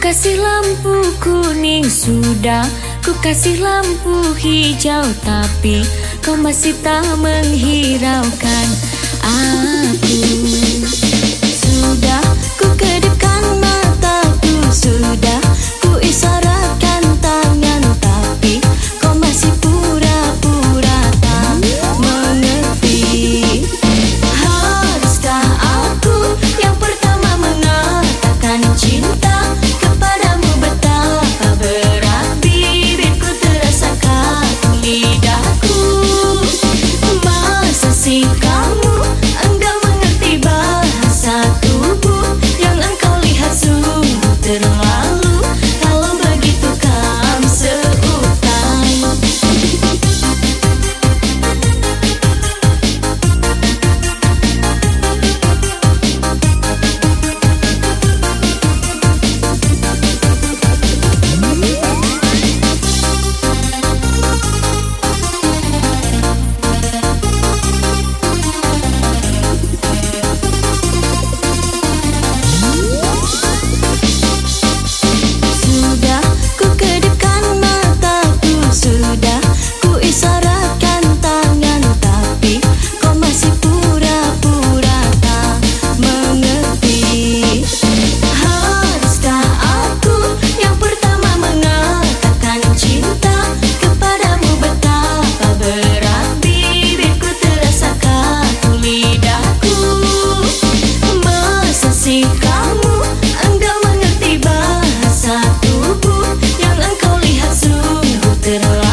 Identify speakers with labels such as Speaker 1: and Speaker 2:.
Speaker 1: kasih lampu kuning sudah Ku kasih lampu hijau tapi Kau masih tak menghiraukan aku. Sudah ku kedipkan mataku Sudah ku isyaratkan tangan Tapi kau masih pura-pura tak mengerti. Haruskah aku yang pertama mengatakan cinta? to. it alive.